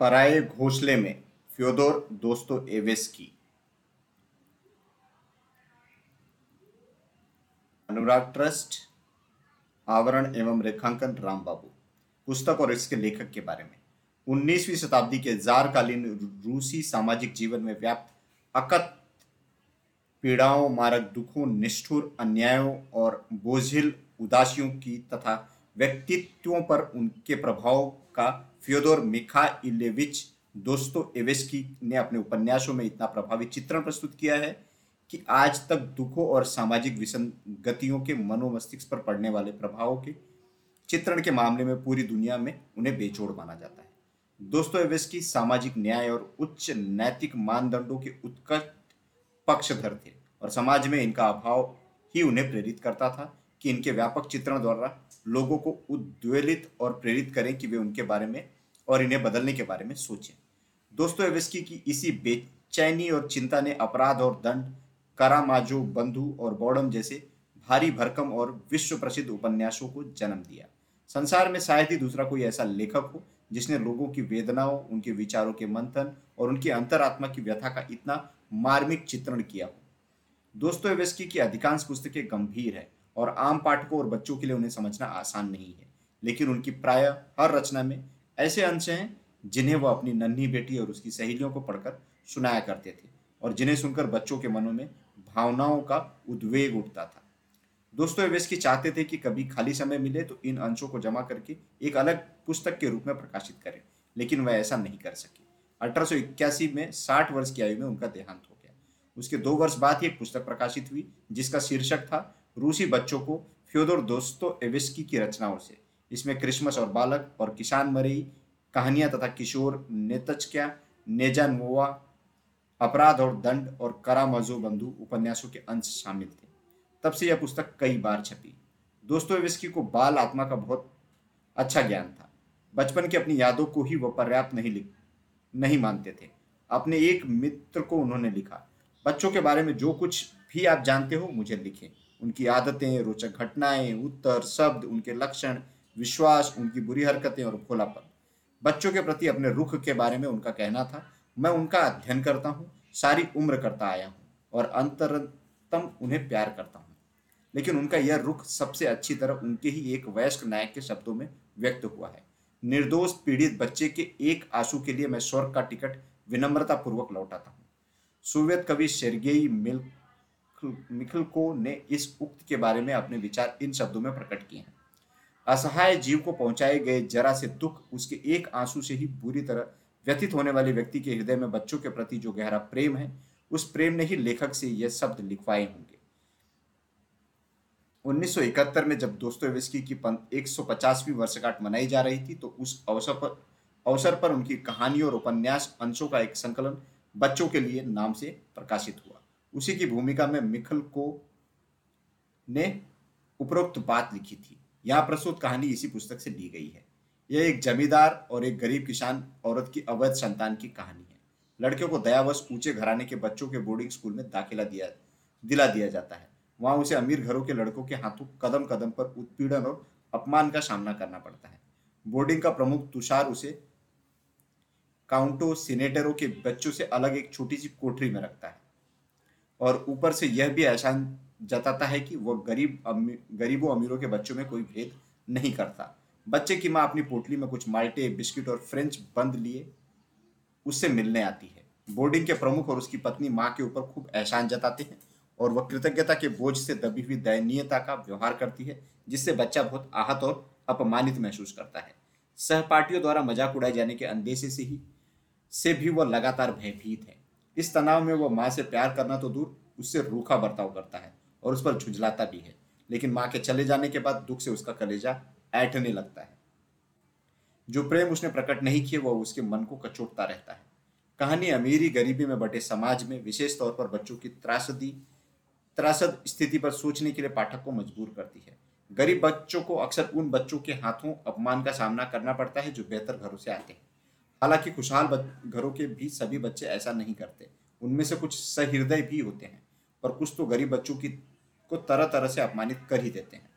पराये घोंसले में, Fyodor Dostoevsky अनुराग trust, आवरण एवं रेखांकन राम बाबू पुस्तक और इसके लेखक के बारे में। 19वीं शताब्दी के जारकालीन रूसी सामाजिक जीवन में व्याप्त अकत पीड़ाओं, मारक दुखों, निष्ठुर अन्यायों और बोझिल उदासियों की तथा व्यक्तित्वों पर उनके प्रभाव का फ्योदोर मिखाइलेविच दोस्तों एवेस्की ने अपने उपन्यासों में इतना प्रभावी चित्रण प्रस्तुत किया है कि आज तक दुखों और सामाजिक विसंगतियों के मनोमस्तिष्क पर पड़ने वाले प्रभावों के चित्रण के मामले में पूरी दुनिया में उन्हें बेचोड़ माना जाता है। दोस्तों एवेस्की सामाजिक न्याय और उच्च नैतिक मानदंडों के उत्कट पक्षधर थे और समाज में इनका अभाव ही उन्हें प्रेरित करता था कि इनके व्यापक चित्रण द्वारा लोगों को उद्वेलित और प्रेरित करें कि वे उनके बारे में और इन्हें बदलने के बारे में सोचें। दोस्तों, एवेस्की की इसी बेचैनी और चिंता ने अपराध और दंड, करामाजो, बंधु और बॉडम जैसे भारी भरकम और विश्व प्रसिद्ध उपन्यासों को जन्म दिया। संसार में शायद ही दूसरा कोई ऐसा लेखक हो जिसने लोगों की वेदनाओं, उनके विचारों के मंथन और उनकी अंतरात्मा की व्यथा का इतना मार्मिक चित्रण किया हो। दोस्तों, एवेस्की की अधिकांश पुस्तकें गंभीर है और आम पाठकों और बच्चों के लिए उन्हें समझना आसान नहीं है, लेकिन उनकी प्राय हर रचना में ऐसे अंश हैं जिन्हें वह अपनी नन्ही बेटी और उसकी सहेलियों को पढ़कर सुनाया करते थे और जिन्हें सुनकर बच्चों के मनों में भावनाओं का उद्वेग उठता था। दोस्तों वेस्की चाहते थे कि कभी खाली समय मिले तो इन अंशों को जमा करके एक अलग पुस्तक के रूप में प्रकाशित करें, लेकिन वह ऐसा नहीं कर सके। अठारह सौ इक्यासी में साठ वर्ष की आयु में उनका देहांत हो गया। उसके दो वर्ष बाद ही एक पुस्तक प्रकाशित हुई, जिसका शीर्षक था, रूसी बच्चों को फ्योदोर दोस्तों एवेस्की की रचनाओं से। इसमें क्रिसमस और बालक और किसान मरई कहानियाँ तथा किशोर, नेतचक्या नेजानोवा अपराध और दंड और करामजो बंधु उपन्यासों के अंश शामिल थे। तब से यह पुस्तक कई बार छपी। दोस्तों विस्की को बाल आत्मा का बहुत अच्छा ज्ञान था। बचपन की अपनी यादों को ही वह पर्याप्त नहीं लिख, नहीं मानते थे। अपने एक मित्र को उन्होंने लिखा, बच्चों के बारे में जो कुछ भी आप जानते हो, मुझे लिखें। उनकी आदतें, रोचक घटनाएँ, उत्तर, शब्द, उनके लक्षण विश्वास, उनकी बुरी हरकतें और खोलापन बच्चों के प्रति अपने रुख के बारे में उनका कहना था। मैं उनका अध्ययन करता हूँ, सारी उम्र करता आया हूँ और अंतरतम उन्हें प्यार करता हूँ। लेकिन उनका यह रुख सबसे अच्छी तरह उनके ही एक वयस्क नायक के शब्दों में व्यक्त हुआ है। निर्दोष पीड़ित बच्चे के एक आँसू के लिए मैं स्वर्ग का टिकट विनम्रता पूर्वक लौटाता हूँ। सोवियत कवि शेरगेई मिखलको ने इस उक्त के बारे में अपने विचार इन शब्दों में प्रकट किए हैं। असहाय जीव को पहुँचाए गए जरा से दुख उसके एक आँसू से ही बुरी तरह व्यतीत होने वाले व्यक्ति के हृदय में बच्चों के प्रति जो गहरा प्रेम है, उस प्रेम ने ही लेखक से यह शब्द लिखवाए होंगे। 1971 में जब दोस्तोवेस्की की 150वीं वर्षगांठ मनाई जा रही थी तो उस अवसर पर अवसर पर उनकी कहानियों और उपन्यास अंशों का एक संकलन बच्चों के लिए नाम से प्रकाशित हुआ। उसी की भूमिका में मिखल को ने उपरोक्त बात लिखी थी। यहाँ प्रस्तुत कहानी इसी पुस्तक से ली गई है। यह एक जमींदार और एक गरीब किसान औरत की अवैध संतान की कहानी है। लड़के को दयावश ऊँचे घराने के बच्चों के बोर्डिंग स्कूल में दाखिला दिया, दिला दिया जाता है। वहाँ उसे अमीर घरों के लड़कों के हाथों कदम कदम पर उत्पीड़न और अपमान का सामना करना पड़ता है। बोर्डिंग का प्रमुख तुषार उसे काउंटो सीनेटरों के बच्चों से अलग एक छोटी सी कोठरी में रखता है। और ऊपर से यह भी एहसान जताता है कि वह गरीब गरीबों अमीरों के बच्चों में कोई भेद नहीं करता। बच्चे की माँ अपनी पोटली में कुछ माल्टे, बिस्किट और फ्रेंच बंद लिए, उससे मिलने आती है। बोर्डिंग के प्रमुख और उसकी पत्नी माँ के ऊपर खूब एहसान जताते हैं और वह कृतज्ञता के बोझ से दबी हुई दयनीयता का व्यवहार करती है, जिससे बच्चा बहुत आहत और अपमानित महसूस करता है। सहपाठियों द्वारा मज़ाक उड़ाए जाने के अंदेशे से ही, से भी वह लगातार भयभीत है। इस तनाव में वह माँ से प्यार करना तो दूर, उससे रूखा बर्ताव करता है। और उस पर झुंझलाता भी है। लेकिन माँ के चले जाने के बाद दुख से उसका कलेजा ऐठने लगता है। जो प्रेम उसने प्रकट नहीं किए, वह उसके मन को कचोटता रहता है। कहानी अमीरी गरीबी में बटे समाज में विशेष तौर पर बच्चों की त्रासदी, त्रासद स्थिति पर सोचने के लिए पाठक को मजबूर करती है। गरीब बच्चों को अक्सर उन बच्चों के हाथों अपमान का सामना करना पड़ता है जो बेहतर घरों से आते हैं। हालाँकि खुशहाल घरों के भी सभी बच्चे ऐसा नहीं करते। उनमें से कुछ सहृदय भी होते हैं, पर कुछ तो गरीब बच्चों की को तरह तरह से अपमानित कर ही देते हैं।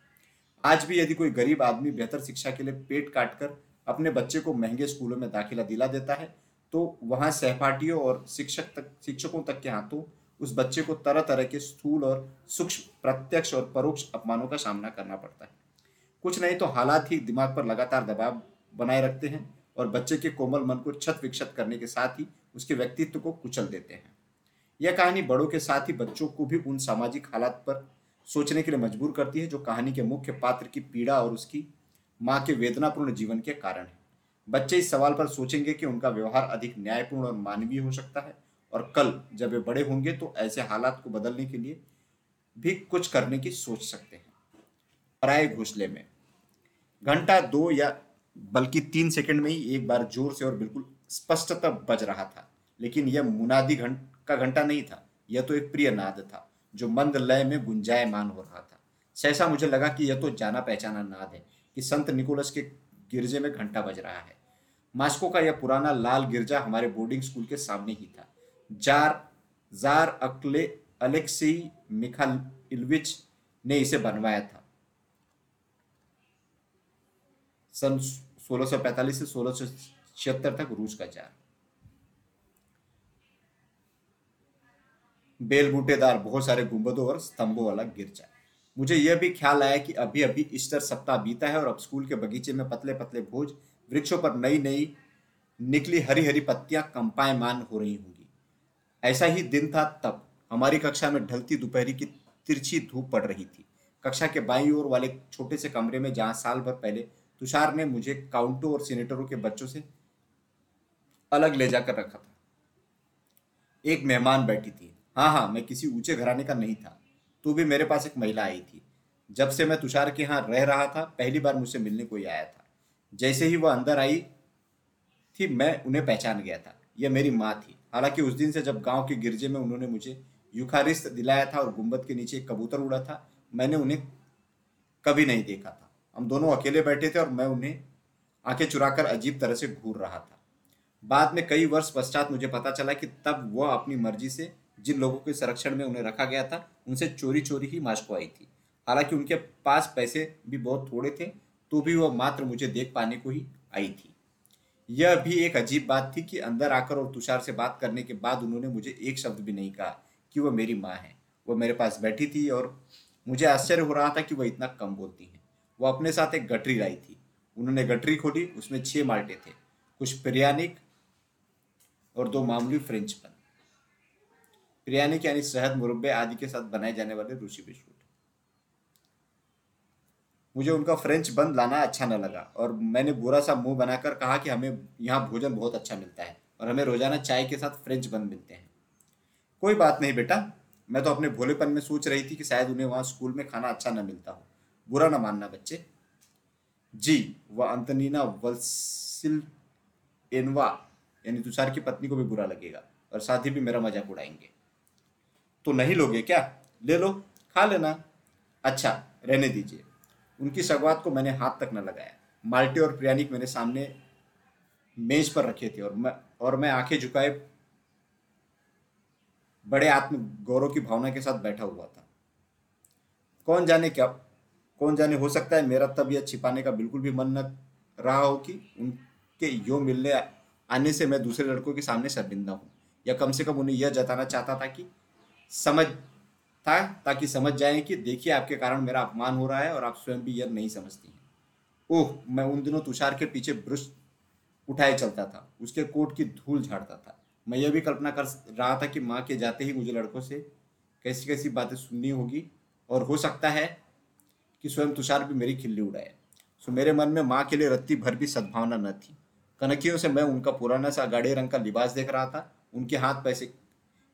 आज भी यदि कोई गरीब आदमी बेहतर शिक्षा के लिए पेट काट कर अपने बच्चे को महँगे स्कूलों में दाखिला दिला देता है तो वहाँ सहपाठियों और शिक्षक तक, शिक्षकों तक के हाथों उस बच्चे को तरह तरह के स्थूल और सूक्ष्म, प्रत्यक्ष और परोक्ष अपमानों का सामना करना पड़ता है। कुछ नहीं तो हालात ही दिमाग पर लगातार दबाव बनाए रखते हैं और बच्चे के कोमल मन को छत विक्षत करने के साथ ही उसके व्यक्तित्व को कुचल देते हैं। यह कहानी बड़ों के साथ ही बच्चों को भी उन सामाजिक हालात पर सोचने के लिए मजबूर करती है, जो कहानी के मुख्य पात्र की पीड़ा और उसकी माँ के वेदनापूर्ण जीवन के कारण है। बच्चे इस सवाल पर सोचेंगे कि उनका व्यवहार अधिक न्यायपूर्ण और मानवीय हो सकता है और कल जब वे बड़े होंगे तो ऐसे हालात को बदलने के लिए भी कुछ करने की सोच सकते हैं। पराए घोसले में। घंटा दो या बल्कि तीन सेकंड में ही एक बार ज़ोर से और बिल्कुल स्पष्टतः बज रहा था, लेकिन यह मुनादी घंट का घंटा नहीं था, यह तो एक प्रिय नाद था। जो मंद लय में गुंजायमान हो रहा था। सहसा मुझे लगा कि यह तो जाना पहचाना नाद है कि संत निकोलस के गिरजे में घंटा बज रहा है। मास्को का यह पुराना लाल गिरजा हमारे बोर्डिंग स्कूल के सामने ही था। जार जार अकले, अलेक्सी इलविच ने इसे बनवाया था। सन 1645 से सोलह तक रूस का जार। बेल बूटेदार बहुत सारे गुंबदों और स्तंभों वाला गिरजा मुझे यह भी ख्याल आया कि अभी अभी ईस्टर सप्ताह बीता है और अब स्कूल के बगीचे में पतले पतले भोज, वृक्षों पर नई नई निकली हरी हरी पत्तियाँ कंपायमान हो रही होंगी। ऐसा ही दिन था तब। हमारी कक्षा में ढलती दोपहरी की तिरछी धूप पड़ रही थी। कक्षा के बाई ओर वाले छोटे से कमरे में जहाँ साल भर पहले तुषार ने मुझे काउंटों और सीनेटरों के बच्चों से अलग ले जाकर रखा था। एक मेहमान बैठी थी। हाँ हाँ मैं किसी ऊँचे घराने का नहीं था। तो भी मेरे पास एक महिला आई थी। जब से मैं तुषार के यहाँ रह रहा था, पहली बार मुझसे मिलने कोई आया था। जैसे ही वह अंदर आई थी, मैं उन्हें पहचान गया था। यह मेरी माँ थी। हालाँकि उस दिन से जब गाँव के गिरजे में उन्होंने मुझे युखारिस्त दिलाया था और गुंबद के नीचे एक कबूतर उड़ा था, मैंने उन्हें कभी नहीं देखा था। हम दोनों अकेले बैठे थे और मैं उन्हें आँखें चुराकर अजीब तरह से घूर रहा था। बाद में कई वर्ष पश्चात मुझे पता चला कि तब वह अपनी मर्ज़ी से जिन लोगों के संरक्षण में उन्हें रखा गया था, उनसे चोरी चोरी ही मास्को आई थी। हालाँकि उनके पास पैसे भी बहुत थोड़े थे तो भी वह मात्र मुझे देख पाने को ही आई थी। यह भी एक अजीब बात थी कि अंदर आकर और तुषार से बात करने के बाद उन्होंने मुझे एक शब्द भी नहीं कहा कि वह मेरी माँ है। वह मेरे पास बैठी थी और मुझे आश्चर्य हो रहा था कि वह इतना कम बोलती है। वह अपने साथ एक गठरी लाई थी। उन्होंने गठरी खोली, उसमें छह माल्टे थे, कुछ प्रियानिक और दो मामूली फ्रेंच बन। प्रियानिक यानी शहद मुरब्बे आदि के साथ बनाए जाने वाले रूसी बिस्कुट। मुझे उनका फ्रेंच बंद लाना अच्छा न लगा और मैंने बुरा सा मुँह बनाकर कहा कि हमें यहाँ भोजन बहुत अच्छा मिलता है और हमें रोज़ाना चाय के साथ फ्रेंच बंद मिलते हैं। कोई बात नहीं बेटा, मैं तो अपने भोलेपन में सोच रही थी कि शायद उन्हें वहाँ स्कूल में खाना अच्छा न मिलता हो। बुरा ना मानना बच्चे। जी, वह अंतनीना वल्सिल एनवा यानी तुषार की पत्नी को भी बुरा लगेगा और साथ ही भी मेरा मज़ाक उड़ाएँगे। तो नहीं लोगे क्या? ले लो, खा लेना। अच्छा रहने दीजिए। उनकी सगवात को मैंने हाथ तक न लगाया। माल्टे और प्रियानिक मेरे सामने मेज पर रखे थे और मैं और मैं आँखें झुकाए बड़े आत्म गौरव की भावना के साथ बैठा हुआ था। कौन जाने क्या, कौन जाने हो सकता है? मेरा तब यह छिपाने का बिल्कुल भी मन न रहा हो कि उनके यो मिलने आने से मैं दूसरे लड़कों के सामने शर्मिंदा हूँ। या कम से कम उन्हें यह जताना चाहता था कि समझ था ताकि समझ जाएँ कि देखिए आपके कारण मेरा अपमान हो रहा है और आप स्वयं भी यह नहीं समझती हैं। ओह, मैं उन दिनों तुषार के पीछे ब्रश उठाए चलता था, उसके कोट की धूल झाड़ता था। मैं यह भी कल्पना कर रहा था कि माँ के जाते ही मुझे लड़कों से कैसी कैसी बातें सुननी होगी और हो सकता है कि स्वयं तुषार भी मेरी खिल्ली उड़ाए। सो मेरे मन में माँ के लिए रत्ती भर भी सद्भावना न थी। कनकियों से मैं उनका पुराना सा गाढ़े रंग का लिबास देख रहा था, उनके हाथ पैसे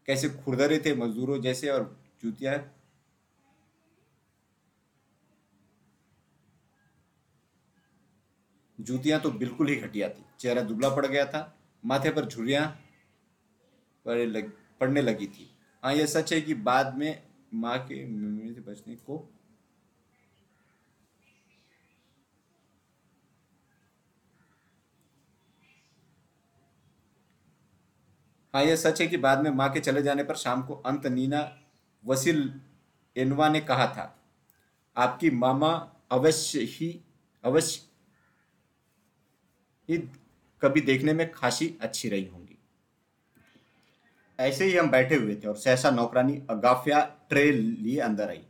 कैसे खुरदरे थे मजदूरों जैसे और जूतियाँ? जूतियाँ तो बिल्कुल ही घटिया थी। चेहरा दुबला पड़ गया था, माथे पर झुरियाँ पड़ने लगी थी। हाँ यह सच है कि बाद में माँ के से बचने को हाँ यह सच है कि बाद में माँ के चले जाने पर शाम को अंत नीना वसील एनवा ने कहा था, आपकी मामा अवश्य ही, अवश्य ये कभी देखने में खासी अच्छी रही होंगी। ऐसे ही हम बैठे हुए थे और सहसा नौकरानी अगाफिया ट्रे लिए अंदर आई।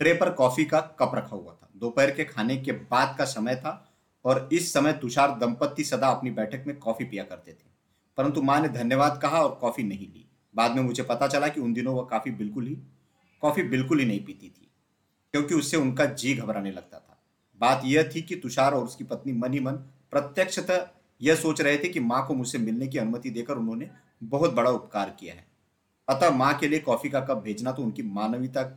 ट्रे पर कॉफ़ी का कप रखा हुआ था। दोपहर के खाने के बाद का समय था और इस समय तुषार दंपत्ति सदा अपनी बैठक में कॉफ़ी पिया करते थे। परंतु माँ ने धन्यवाद कहा और कॉफ़ी नहीं ली। बाद में मुझे पता चला कि उन दिनों वह काफ़ी बिल्कुल ही, कॉफ़ी बिल्कुल ही नहीं पीती थी, क्योंकि उससे उनका जी घबराने लगता था। बात यह थी कि तुषार और उसकी पत्नी मन ही मन प्रत्यक्षतः यह सोच रहे थे कि माँ को मुझसे मिलने की अनुमति देकर उन्होंने बहुत बड़ा उपकार किया है। अतः माँ के लिए कॉफ़ी का कप भेजना तो उनकी मानवीयता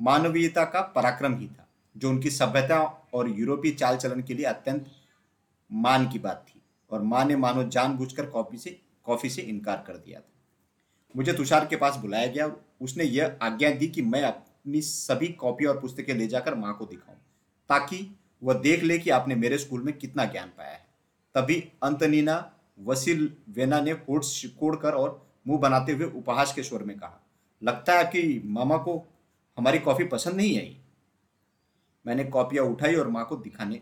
मानवीयता का पराक्रम ही था, जो उनकी सभ्यता और यूरोपीय चाल चलन के लिए अत्यंत मान की बात थी। और माँ ने मानो जानबूझकर कॉफ़ी से कॉफ़ी से इनकार कर दिया था। मुझे तुषार के पास बुलाया गया और उसने यह आज्ञा दी कि मैं अपनी सभी कॉपी और पुस्तकें ले जाकर माँ को दिखाऊँ, ताकि वह देख ले कि आपने मेरे स्कूल में कितना ज्ञान पाया है। तभी अंतनीना, वसील वेना ने होठ सिकोड़ कर और मुँह बनाते हुए उपहास के स्वर में कहा, लगता है कि मामा को हमारी कॉफ़ी पसंद नहीं आई? मैंने कॉपियाँ उठाई और माँ को दिखाने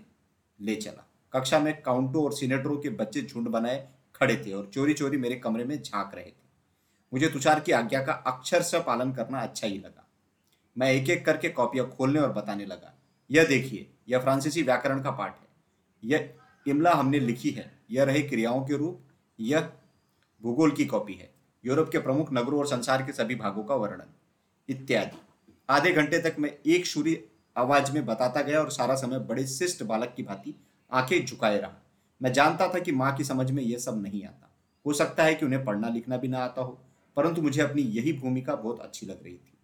ले चला। कक्षा में काउंटो और सीनेटरों के बच्चे झुंड बनाए खड़े थे और चोरी चोरी मेरे कमरे में झाँक रहे थे। मुझे तुषार की आज्ञा का अक्षर से पालन करना अच्छा ही लगा। मैं एक एक करके कॉपियाँ खोलने और बताने लगा। यह देखिए, यह फ्रांसीसी व्याकरण का पाठ है। यह इमला हमने लिखी है। यह रहे क्रियाओं के रूप। यह भूगोल की कॉपी है। यूरोप के प्रमुख नगरों और संसार के सभी भागों का वर्णन। इत्यादि। आधे घंटे तक मैं एक सूरी आवाज़ में बताता गया और सारा समय बड़े शिष्ट बालक की भांति आँखें झुकाए रहा। मैं जानता था कि माँ की समझ में यह सब नहीं आता। हो सकता है कि उन्हें पढ़ना लिखना भी ना आता हो, परंतु मुझे अपनी यही भूमिका बहुत अच्छी लग रही थी।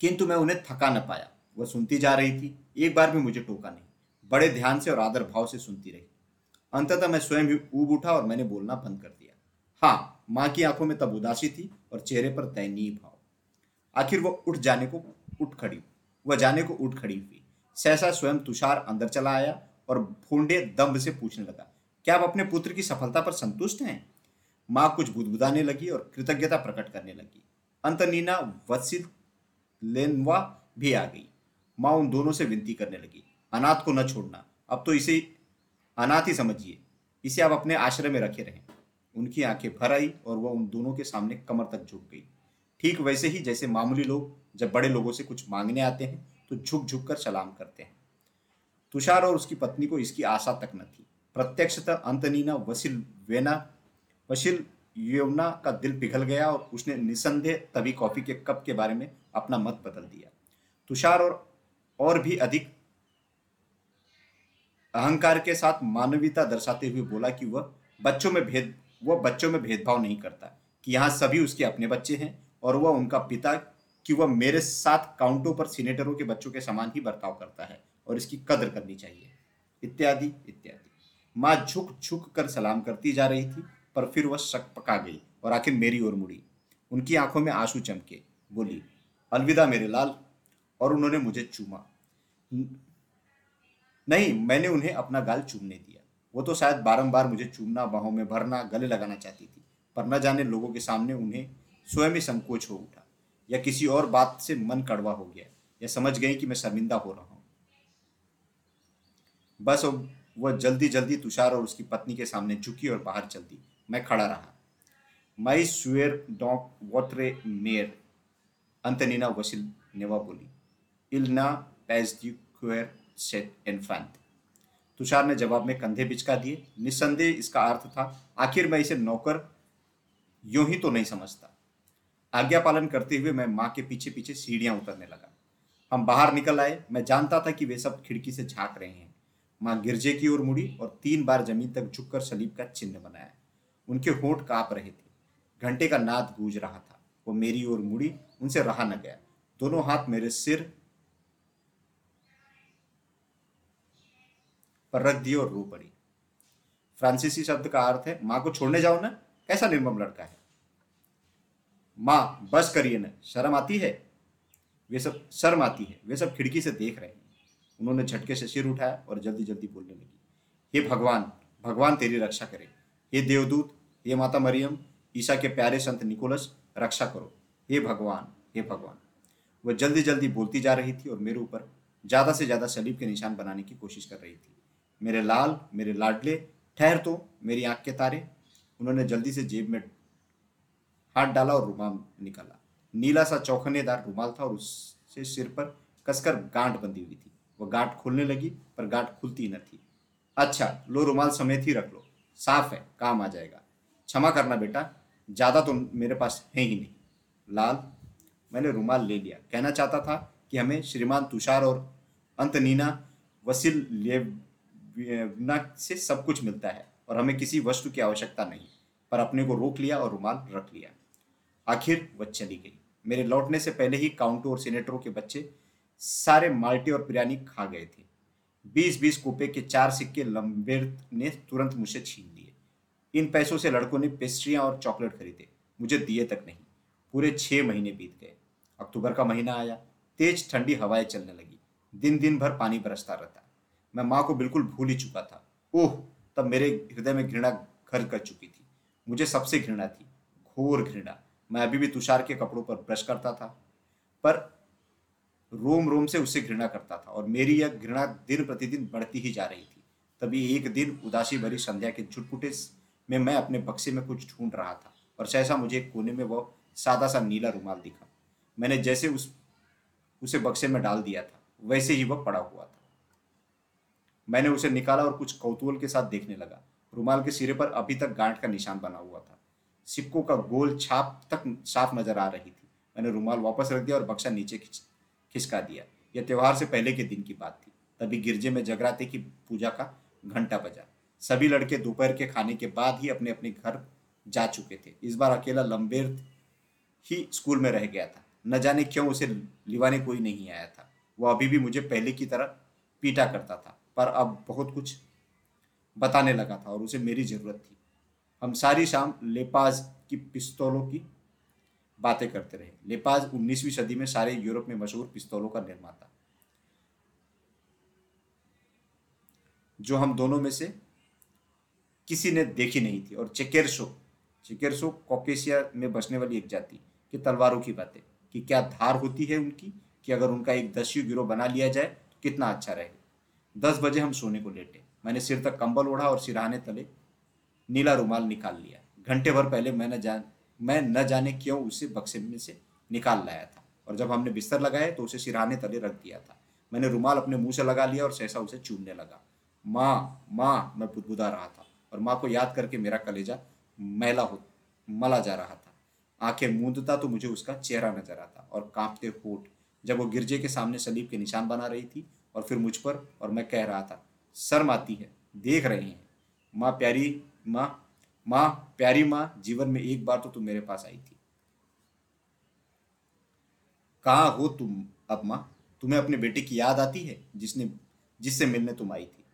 किंतु मैं उन्हें थका न पाया। वह सुनती जा रही थी। एक बार भी मुझे टोका नहीं। बड़े ध्यान से और आदर भाव से सुनती रही। अंततः मैं स्वयं ही ऊब उठा और मैंने बोलना बंद कर दिया। हाँ माँ की आँखों में तब उदासी थी और चेहरे पर दयनीय भाव। आखिर वह उठ जाने को उठ खड़ी। वह जाने को उठ खड़ी हुई। सहसा स्वयं तुषार अंदर चला आया और फूंडे दम्भ से पूछने लगा, क्या आप अपने पुत्र की सफलता पर संतुष्ट हैं? माँ कुछ बुदबुदाने लगी और कृतज्ञता प्रकट करने लगी। अंतनीना वत्सिल लेनवा भी आ गई। माँ उन दोनों से विनती करने लगी, अनाथ को न छोड़ना, अब तो इसे अनाथ ही समझिए, इसे आप अपने आश्रय में रखे रहें। उनकी आँखें भर आई और वह उन दोनों के सामने कमर तक झुक गई। ठीक वैसे ही जैसे मामूली लोग जब बड़े लोगों से कुछ मांगने आते हैं तो झुक झुक कर सलाम करते हैं। तुषार और उसकी पत्नी को इसकी आशा तक न थी। प्रत्यक्षतः अंतनीना, वसिल वेना वशिल यमुना का दिल पिघल गया और उसने निसंदेह तभी कॉफ़ी के कप के बारे में अपना मत बदल दिया। तुषार और और भी अधिक अहंकार के साथ मानवीयता दर्शाते हुए बोला कि वह बच्चों में भेद, वह बच्चों में भेदभाव नहीं करता, कि यहाँ सभी उसके अपने बच्चे हैं और वह उनका पिता कि वह मेरे साथ काउंटों पर सीनेटरों के बच्चों के समान ही बर्ताव करता है और इसकी कदर करनी चाहिए। इत्यादि इत्यादि। माँ झुक झुक कर सलाम करती जा रही थी, पर फिर वह शक पका गई और आखिर मेरी ओर मुड़ी। उनकी आँखों में आँसू चमके। बोली, अलविदा मेरे लाल। और उन्होंने मुझे चूमा। नहीं, मैंने उन्हें अपना गाल चूमने दिया। वो तो शायद बारंबार मुझे चूमना, बाहों में भरना, गले लगाना चाहती थी, पर न जाने लोगों के सामने उन्हें स्वयं ही संकोच हो उठा। या किसी और बात से मन कड़वा हो गया, या समझ गई कि मैं शर्मिंदा हो रहा हूँ। बस वह जल्दी जल्दी तुषार और उसकी पत्नी के सामने झुकी और बाहर चल दी। मैं खड़ा रहा। माई स्वेयर डॉक वोट्रे मेयर अंतनीना वसिल नेवा बोली। इलना पैज क्वेर सेट तुषार ने जवाब में कंधे बिचका दिए। निस्संदेह इसका अर्थ था, आखिर मैं इसे नौकर यूँ ही तो नहीं समझता। आज्ञा पालन करते हुए मैं माँ के पीछे पीछे सीढ़ियाँ उतरने लगा। हम बाहर निकल आए। मैं जानता था कि वे सब खिड़की से झाँक रहे हैं। माँ गिरजे की ओर मुड़ी और तीन बार ज़मीन तक झुककर सलीब का चिन्ह बनाया। उनके होठ काँप रहे थे। घंटे का नाद गूंज रहा था। वो मेरी ओर मुड़ी। उनसे रहा न गया। दोनों हाथ मेरे सिर पर रख दिए और रो पड़ी। फ्रांसीसी शब्द का अर्थ है, माँ को छोड़ने जाओ ना। कैसा निर्मम लड़का है? माँ, बस करिए ना, शर्म आती है? वे सब शर्म आती है। वे सब खिड़की से देख रहे हैं। उन्होंने झटके से सिर उठाया और जल्दी जल्दी बोलने लगी। हे भगवान भगवान तेरी रक्षा करे। हे देवदूत, हे माता मरियम, ईसा के प्यारे संत निकोलस, रक्षा करो। हे भगवान हे भगवान। वह जल्दी जल्दी बोलती जा रही थी और मेरे ऊपर ज़्यादा से ज़्यादा सलीब के निशान बनाने की कोशिश कर रही थी। मेरे लाल, मेरे लाडले, ठहर तो मेरी आँख के तारे। उन्होंने जल्दी से जेब में हाथ डाला और रुमाल निकाला। नीला सा चौखनेदार रुमाल था और उससे सिर पर कसकर गांठ बंधी हुई थी। वह गांठ खुलने लगी, पर गांठ खुलती न थी। अच्छा लो रुमाल समेत ही रख लो। साफ़ है, काम आ जाएगा। क्षमा करना बेटा, ज़्यादा तो मेरे पास है ही नहीं। लाल, मैंने रुमाल ले लिया। कहना चाहता था कि हमें श्रीमान तुषार और अंतनीना वसील लेवना से सब कुछ मिलता है और हमें किसी वस्तु की आवश्यकता नहीं, पर अपने को रोक लिया और रुमाल रख लिया। आखिर वह चली गई। मेरे लौटने से पहले ही काउंटो और सीनेटरों के बच्चे सारे माल्टे और बिरयानी खा गए थे। बीस बीस कुपे के चार सिक्के लंबेर्त ने तुरंत मुझसे छीन लिए। इन पैसों से लड़कों ने पेस्ट्रियाँ और चॉकलेट खरीदे। मुझे दिए तक नहीं। पूरे छह महीने बीत गए। अक्टूबर का महीना आया। तेज ठंडी हवाएँ चलने लगी। दिन दिन भर पानी बरसता रहता। मैं माँ को बिल्कुल भूल ही चुका था। ओह, तब मेरे हृदय में घृणा घर कर चुकी थी। मुझे सबसे घृणा थी। घोर घृणा। मैं अभी भी तुषार के कपड़ों पर ब्रश करता था, पर रोम रोम से उससे घृणा करता था और मेरी यह घृणा दिन प्रतिदिन बढ़ती ही जा रही थी। तभी एक दिन उदासी भरी संध्या के छुटपुटे में मैं अपने बक्से में कुछ ढूंढ रहा था और सहसा मुझे कोने में वह सादा सा नीला रुमाल दिखा। मैंने जैसे उस, उसे बक्से में डाल दिया था, वैसे ही वह पड़ा हुआ था। मैंने उसे निकाला और कुछ कौतूहल के साथ देखने लगा। रुमाल के सिरे पर अभी तक गांठ का निशान बना हुआ था। सिक्कों का गोल छाप तक साफ़ नज़र आ रही थी। मैंने रुमाल वापस रख दिया और बक्सा नीचे खिसका दिया। यह त्योहार से पहले के दिन की बात थी। तभी गिरजे में जगराते की पूजा का घंटा बजा। सभी लड़के दोपहर के खाने के बाद ही अपने अपने घर जा चुके थे। इस बार अकेला लंबेर ही स्कूल में रह गया था। न जाने क्यों उसे लिवाने कोई नहीं आया था। वह अभी भी मुझे पहले की तरह पीटा करता था, पर अब बहुत कुछ बताने लगा था और उसे मेरी ज़रूरत थी। हम सारी शाम लेपाज की पिस्तौलों की बातें करते रहे। लेपाज 19वीं सदी में सारे यूरोप में मशहूर पिस्तौलों का निर्माता जो हम दोनों में से किसी ने देखी नहीं थी और चेकेरसो चेकेरसो कॉकेशिया में बसने वाली एक जाति की तलवारों की बातें, कि क्या धार होती है उनकी, कि अगर उनका एक दस्यु गिरोह बना लिया जाए तो कितना अच्छा रहे। दस बजे हम सोने को लेटे। मैंने सिर तक कंबल ओढ़ा और सिराने तले नीला रुमाल निकाल लिया। घंटे भर पहले मैंने जान, मैं न जाने क्यों उसे बक्से में से निकाल लाया था। और जब हमने बिस्तर लगाए तो उसे सिराने तले रख दिया था। मैंने रुमाल अपने मुँह से लगा लिया और सहसा उसे चूमने लगा। माँ माँ, मैं बुदबुदा रहा था और माँ को याद करके मेरा कलेजा मैला हो, मला जा रहा था। आँखें मूंदता तो मुझे उसका चेहरा नज़र आता और कांपते होठ। जब वो गिरजे के सामने सलीब के निशान बना रही थी और फिर मुझ पर और मैं कह रहा था, शर्म आती है, देख रहे हैं। माँ प्यारी माँ माँ, प्यारी माँ, जीवन में एक बार तो तुम मेरे पास आई थी। कहा हो तुम अब माँ? तुम्हें अपने बेटे की याद आती है जिसने, जिससे मिलने तुम आई थी।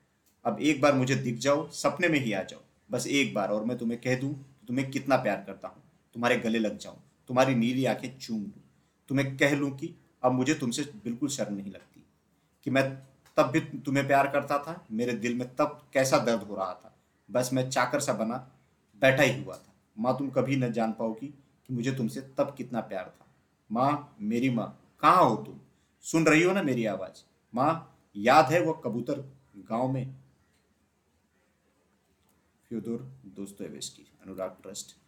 अब एक बार मुझे दिख जाओ, सपने में ही आ जाओ। बस एक बार और मैं तुम्हें कह दूँ, तुम्हें कितना प्यार करता हूँ। तुम्हारे गले लग जाऊँ, तुम्हारी नीली आँखें चूम लूँ। तुम्हें कह लूँ कि अब मुझे तुमसे बिल्कुल शर्म नहीं लगती। कि मैं तब भी तुम्हें प्यार करता था, मेरे दिल में तब कैसा दर्द हो रहा था। बस मैं चाकर सा बना, बैठा ही हुआ था। माँ, तुम कभी न जान पाओगी कि मुझे तुमसे तब कितना प्यार था। माँ, मेरी माँ, कहाँ हो तुम? सुन रही हो ना मेरी आवाज़? माँ, याद है वो कबूतर गाँव में? फ्योदोर दोस्तों अनुराग, ट्रस्ट।